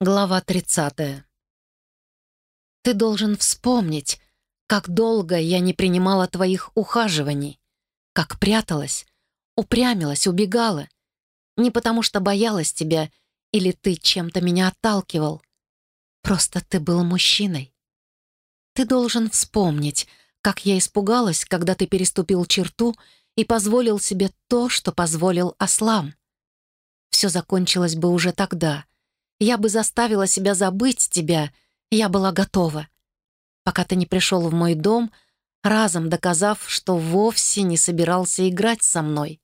Глава 30. Ты должен вспомнить, как долго я не принимала твоих ухаживаний, как пряталась, упрямилась, убегала. Не потому что боялась тебя или ты чем-то меня отталкивал. Просто ты был мужчиной. Ты должен вспомнить, как я испугалась, когда ты переступил черту и позволил себе то, что позволил Аслам. Все закончилось бы уже тогда — я бы заставила себя забыть тебя, я была готова. Пока ты не пришел в мой дом, разом доказав, что вовсе не собирался играть со мной.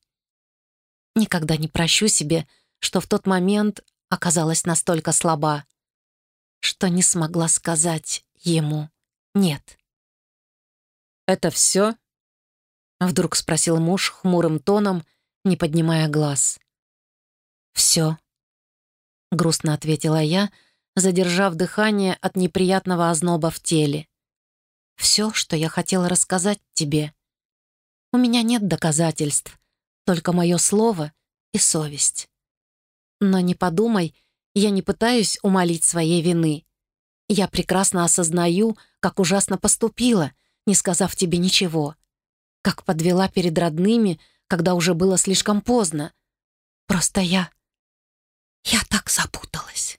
Никогда не прощу себе, что в тот момент оказалась настолько слаба, что не смогла сказать ему «нет». «Это все?» — вдруг спросил муж хмурым тоном, не поднимая глаз. «Все», грустно ответила я, задержав дыхание от неприятного озноба в теле. «Все, что я хотела рассказать тебе. У меня нет доказательств, только мое слово и совесть. Но не подумай, я не пытаюсь умолить своей вины. Я прекрасно осознаю, как ужасно поступила, не сказав тебе ничего. Как подвела перед родными, когда уже было слишком поздно. Просто я «Я так запуталась,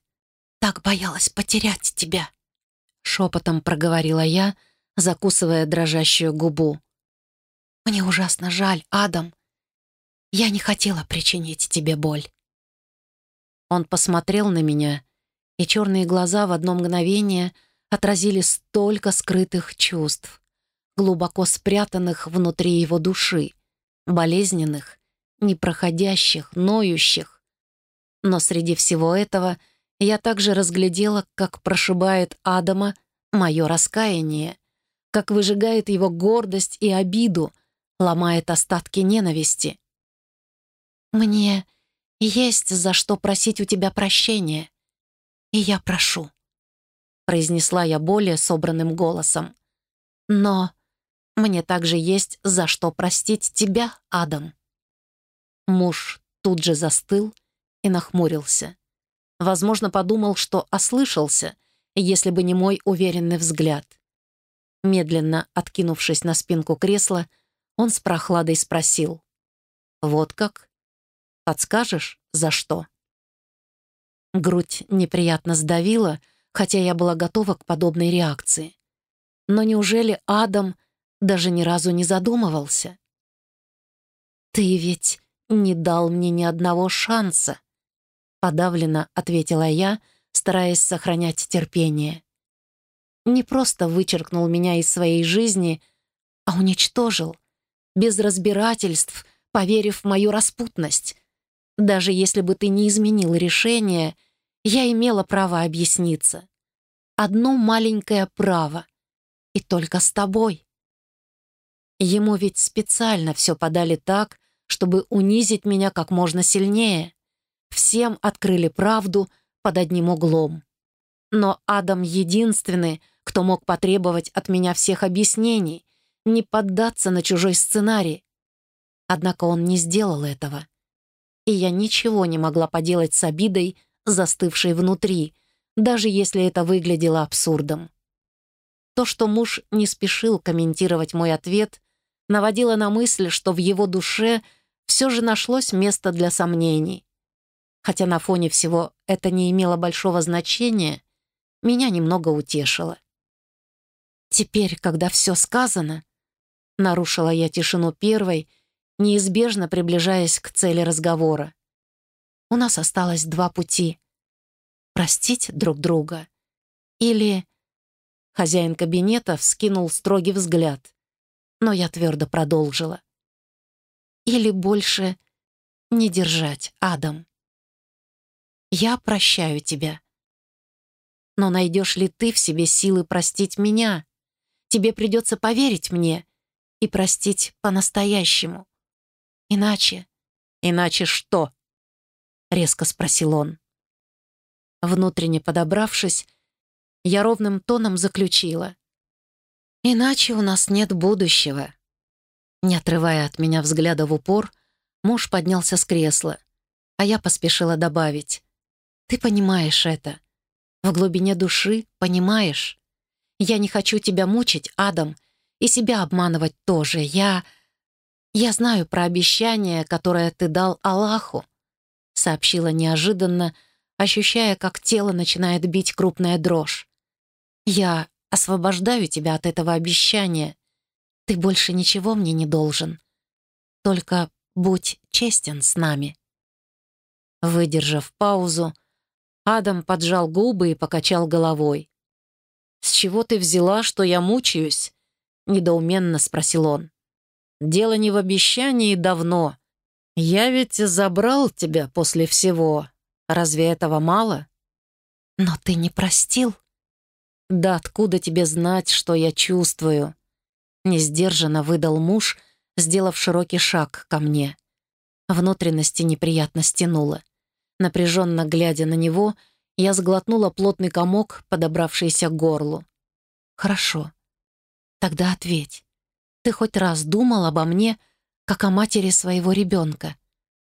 так боялась потерять тебя», — шепотом проговорила я, закусывая дрожащую губу. «Мне ужасно жаль, Адам. Я не хотела причинить тебе боль». Он посмотрел на меня, и черные глаза в одно мгновение отразили столько скрытых чувств, глубоко спрятанных внутри его души, болезненных, непроходящих, ноющих, но среди всего этого я также разглядела, как прошибает Адама мое раскаяние, как выжигает его гордость и обиду, ломает остатки ненависти. «Мне есть за что просить у тебя прощения, и я прошу», — произнесла я более собранным голосом. «Но мне также есть за что простить тебя, Адам». Муж тут же застыл, и нахмурился. Возможно, подумал, что ослышался, если бы не мой уверенный взгляд. Медленно откинувшись на спинку кресла, он с прохладой спросил. «Вот как? Подскажешь, за что?» Грудь неприятно сдавила, хотя я была готова к подобной реакции. Но неужели Адам даже ни разу не задумывался? «Ты ведь не дал мне ни одного шанса», Подавленно ответила я, стараясь сохранять терпение. Не просто вычеркнул меня из своей жизни, а уничтожил, без разбирательств, поверив в мою распутность. Даже если бы ты не изменил решение, я имела право объясниться. Одно маленькое право. И только с тобой. Ему ведь специально все подали так, чтобы унизить меня как можно сильнее всем открыли правду под одним углом. Но Адам единственный, кто мог потребовать от меня всех объяснений, не поддаться на чужой сценарий. Однако он не сделал этого. И я ничего не могла поделать с обидой, застывшей внутри, даже если это выглядело абсурдом. То, что муж не спешил комментировать мой ответ, наводило на мысль, что в его душе все же нашлось место для сомнений. Хотя на фоне всего это не имело большого значения, меня немного утешило. Теперь, когда все сказано, нарушила я тишину первой, неизбежно приближаясь к цели разговора. У нас осталось два пути. Простить друг друга или... Хозяин кабинета вскинул строгий взгляд, но я твердо продолжила. Или больше не держать, Адам. Я прощаю тебя. Но найдешь ли ты в себе силы простить меня? Тебе придется поверить мне и простить по-настоящему. Иначе... Иначе что? Резко спросил он. Внутренне подобравшись, я ровным тоном заключила. «Иначе у нас нет будущего». Не отрывая от меня взгляда в упор, муж поднялся с кресла, а я поспешила добавить. Ты понимаешь это. в глубине души понимаешь. Я не хочу тебя мучить, Адам, и себя обманывать тоже. Я... Я знаю про обещание, которое ты дал Аллаху, сообщила неожиданно, ощущая, как тело начинает бить крупная дрожь. Я освобождаю тебя от этого обещания. Ты больше ничего мне не должен. Только будь честен с нами. Выдержав паузу, Адам поджал губы и покачал головой. «С чего ты взяла, что я мучаюсь?» — недоуменно спросил он. «Дело не в обещании давно. Я ведь забрал тебя после всего. Разве этого мало?» «Но ты не простил?» «Да откуда тебе знать, что я чувствую?» Несдержанно выдал муж, сделав широкий шаг ко мне. Внутренности неприятно стянуло. Напряженно глядя на него, я сглотнула плотный комок, подобравшийся к горлу. «Хорошо. Тогда ответь. Ты хоть раз думал обо мне, как о матери своего ребенка?»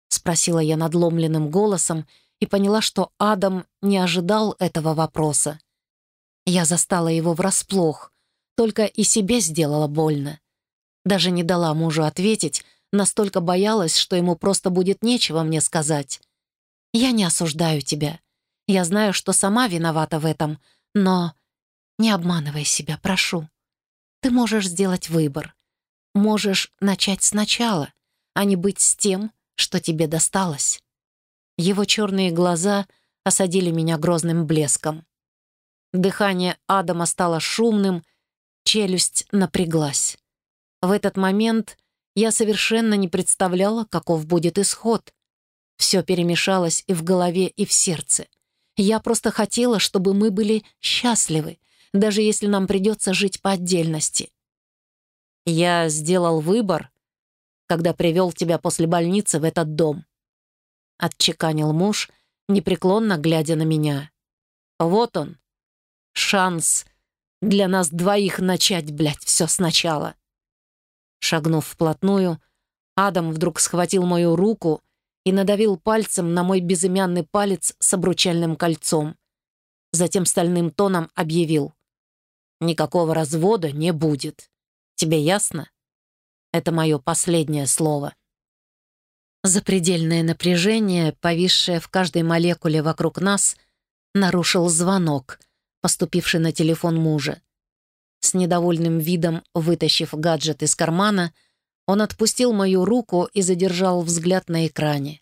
Спросила я надломленным голосом и поняла, что Адам не ожидал этого вопроса. Я застала его врасплох, только и себе сделала больно. Даже не дала мужу ответить, настолько боялась, что ему просто будет нечего мне сказать. Я не осуждаю тебя. Я знаю, что сама виновата в этом, но не обманывай себя, прошу. Ты можешь сделать выбор. Можешь начать сначала, а не быть с тем, что тебе досталось. Его черные глаза осадили меня грозным блеском. Дыхание Адама стало шумным, челюсть напряглась. В этот момент я совершенно не представляла, каков будет исход. Все перемешалось и в голове, и в сердце. Я просто хотела, чтобы мы были счастливы, даже если нам придется жить по отдельности. Я сделал выбор, когда привел тебя после больницы в этот дом. Отчеканил муж, непреклонно глядя на меня. Вот он, шанс для нас двоих начать, блядь, все сначала. Шагнув вплотную, Адам вдруг схватил мою руку и надавил пальцем на мой безымянный палец с обручальным кольцом. Затем стальным тоном объявил. «Никакого развода не будет. Тебе ясно? Это мое последнее слово». Запредельное напряжение, повисшее в каждой молекуле вокруг нас, нарушил звонок, поступивший на телефон мужа. С недовольным видом, вытащив гаджет из кармана, он отпустил мою руку и задержал взгляд на экране.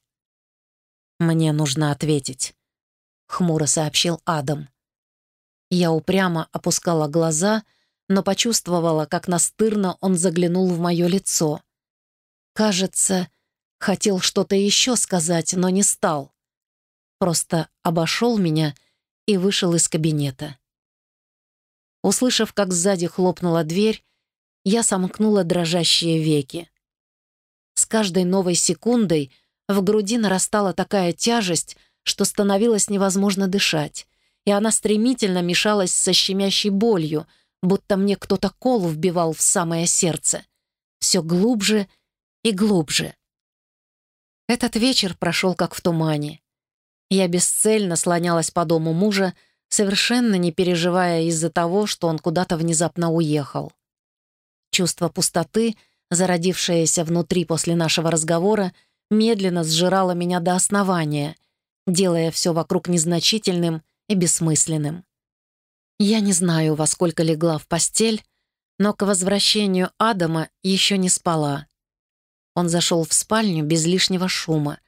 «Мне нужно ответить», — хмуро сообщил Адам. Я упрямо опускала глаза, но почувствовала, как настырно он заглянул в мое лицо. Кажется, хотел что-то еще сказать, но не стал. Просто обошел меня и вышел из кабинета. Услышав, как сзади хлопнула дверь, я сомкнула дрожащие веки. С каждой новой секундой в груди нарастала такая тяжесть, что становилось невозможно дышать, и она стремительно мешалась со щемящей болью, будто мне кто-то кол вбивал в самое сердце. Все глубже и глубже. Этот вечер прошел как в тумане. Я бесцельно слонялась по дому мужа, совершенно не переживая из-за того, что он куда-то внезапно уехал. Чувство пустоты, зародившееся внутри после нашего разговора, медленно сжирало меня до основания, делая все вокруг незначительным и бессмысленным. Я не знаю, во сколько легла в постель, но к возвращению Адама еще не спала. Он зашел в спальню без лишнего шума,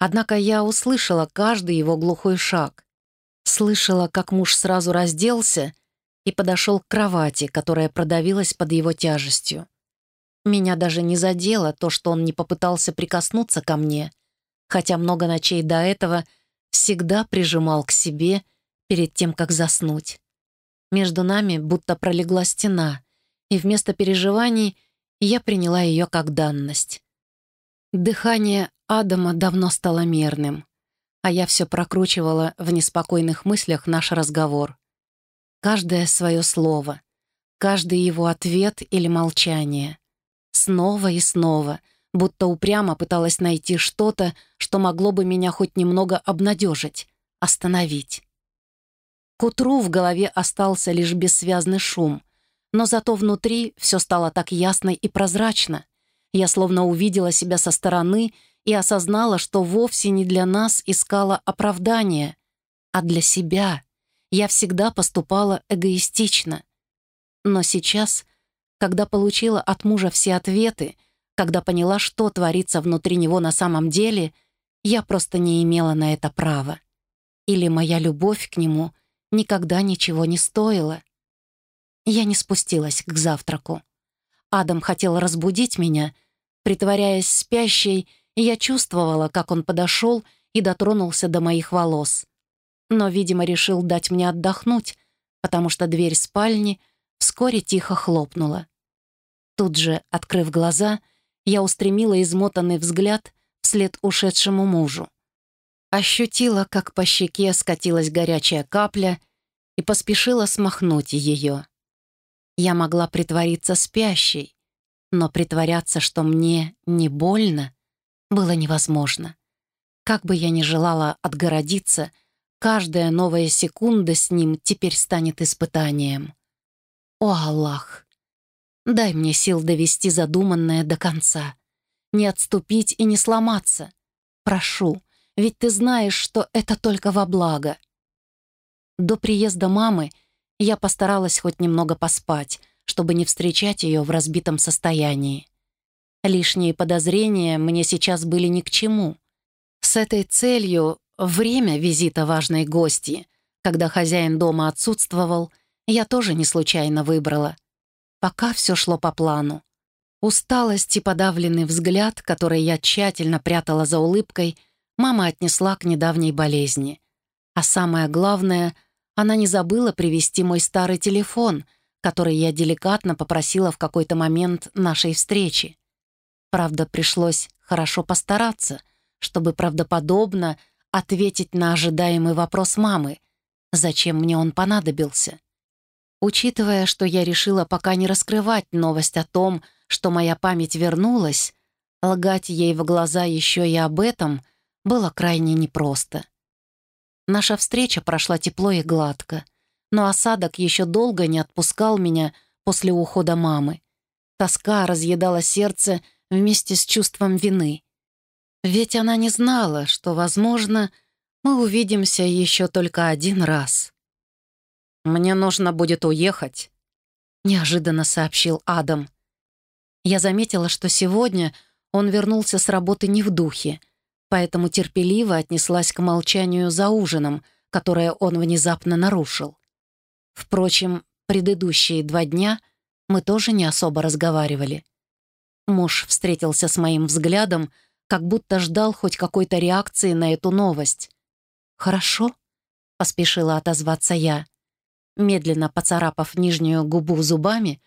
однако я услышала каждый его глухой шаг. Слышала, как муж сразу разделся и подошел к кровати, которая продавилась под его тяжестью. Меня даже не задело то, что он не попытался прикоснуться ко мне, хотя много ночей до этого всегда прижимал к себе перед тем, как заснуть. Между нами будто пролегла стена, и вместо переживаний я приняла ее как данность. Дыхание Адама давно стало мерным а я все прокручивала в неспокойных мыслях наш разговор. Каждое свое слово, каждый его ответ или молчание. Снова и снова, будто упрямо пыталась найти что-то, что могло бы меня хоть немного обнадежить, остановить. К утру в голове остался лишь бессвязный шум, но зато внутри все стало так ясно и прозрачно. Я словно увидела себя со стороны и осознала, что вовсе не для нас искала оправдания, а для себя. Я всегда поступала эгоистично. Но сейчас, когда получила от мужа все ответы, когда поняла, что творится внутри него на самом деле, я просто не имела на это права. Или моя любовь к нему никогда ничего не стоила. Я не спустилась к завтраку. Адам хотел разбудить меня. Притворяясь спящей, я чувствовала, как он подошел и дотронулся до моих волос. Но, видимо, решил дать мне отдохнуть, потому что дверь спальни вскоре тихо хлопнула. Тут же, открыв глаза, я устремила измотанный взгляд вслед ушедшему мужу. Ощутила, как по щеке скатилась горячая капля и поспешила смахнуть ее. Я могла притвориться спящей, но притворяться, что мне не больно, было невозможно. Как бы я ни желала отгородиться, каждая новая секунда с ним теперь станет испытанием. О, Аллах! Дай мне сил довести задуманное до конца. Не отступить и не сломаться. Прошу, ведь ты знаешь, что это только во благо. До приезда мамы я постаралась хоть немного поспать, чтобы не встречать ее в разбитом состоянии. Лишние подозрения мне сейчас были ни к чему. С этой целью время визита важной гости, когда хозяин дома отсутствовал, я тоже не случайно выбрала. Пока все шло по плану. Усталость и подавленный взгляд, который я тщательно прятала за улыбкой — мама отнесла к недавней болезни. А самое главное, она не забыла привезти мой старый телефон, который я деликатно попросила в какой-то момент нашей встречи. Правда, пришлось хорошо постараться, чтобы правдоподобно ответить на ожидаемый вопрос мамы, зачем мне он понадобился. Учитывая, что я решила пока не раскрывать новость о том, что моя память вернулась, лгать ей в глаза еще и об этом — было крайне непросто. Наша встреча прошла тепло и гладко, но осадок еще долго не отпускал меня после ухода мамы. Тоска разъедала сердце вместе с чувством вины. Ведь она не знала, что, возможно, мы увидимся еще только один раз. «Мне нужно будет уехать», — неожиданно сообщил Адам. Я заметила, что сегодня он вернулся с работы не в духе, поэтому терпеливо отнеслась к молчанию за ужином, которое он внезапно нарушил. Впрочем, предыдущие два дня мы тоже не особо разговаривали. Муж встретился с моим взглядом, как будто ждал хоть какой-то реакции на эту новость. «Хорошо», — поспешила отозваться я. Медленно поцарапав нижнюю губу зубами,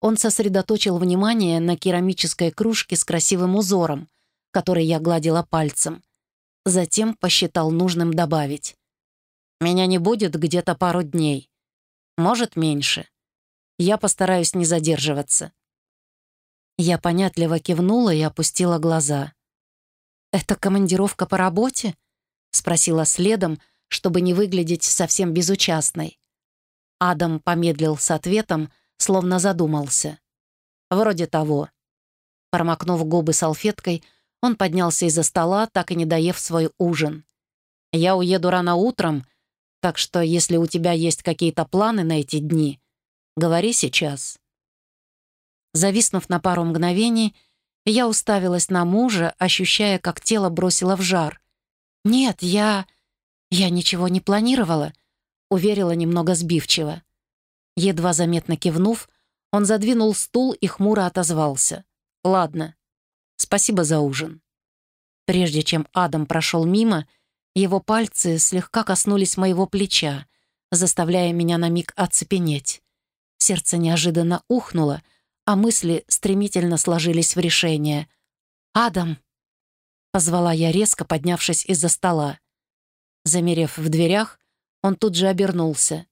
он сосредоточил внимание на керамической кружке с красивым узором, который я гладила пальцем. Затем посчитал нужным добавить. «Меня не будет где-то пару дней. Может, меньше. Я постараюсь не задерживаться». Я понятливо кивнула и опустила глаза. «Это командировка по работе?» — спросила следом, чтобы не выглядеть совсем безучастной. Адам помедлил с ответом, словно задумался. «Вроде того». Промокнув губы салфеткой, он поднялся из-за стола, так и не доев свой ужин. «Я уеду рано утром, так что если у тебя есть какие-то планы на эти дни, говори сейчас». Зависнув на пару мгновений, я уставилась на мужа, ощущая, как тело бросило в жар. «Нет, я... я ничего не планировала», — уверила немного сбивчиво. Едва заметно кивнув, он задвинул стул и хмуро отозвался. «Ладно, Спасибо за ужин». Прежде чем Адам прошел мимо, его пальцы слегка коснулись моего плеча, заставляя меня на миг оцепенеть. Сердце неожиданно ухнуло, а мысли стремительно сложились в решение. «Адам!» — позвала я резко, поднявшись из-за стола. Замерев в дверях, он тут же обернулся.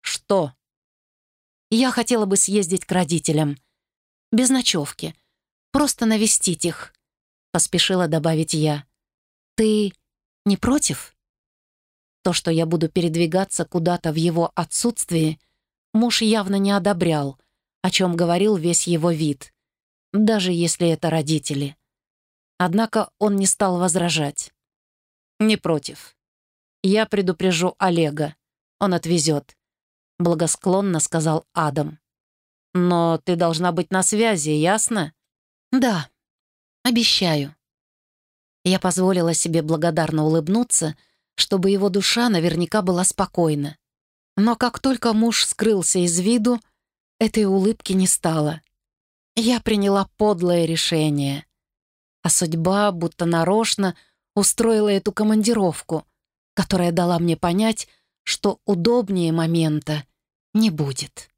«Что?» «Я хотела бы съездить к родителям. Без ночевки. Просто навестить их», — поспешила добавить я. «Ты не против?» То, что я буду передвигаться куда-то в его отсутствии, муж явно не одобрял, о чем говорил весь его вид, даже если это родители. Однако он не стал возражать. «Не против. Я предупрежу Олега. Он отвезет», — благосклонно сказал Адам. «Но ты должна быть на связи, ясно?» «Да, обещаю». Я позволила себе благодарно улыбнуться, чтобы его душа наверняка была спокойна. Но как только муж скрылся из виду, этой улыбки не стало. Я приняла подлое решение. А судьба, будто нарочно, устроила эту командировку, которая дала мне понять, что удобнее момента не будет.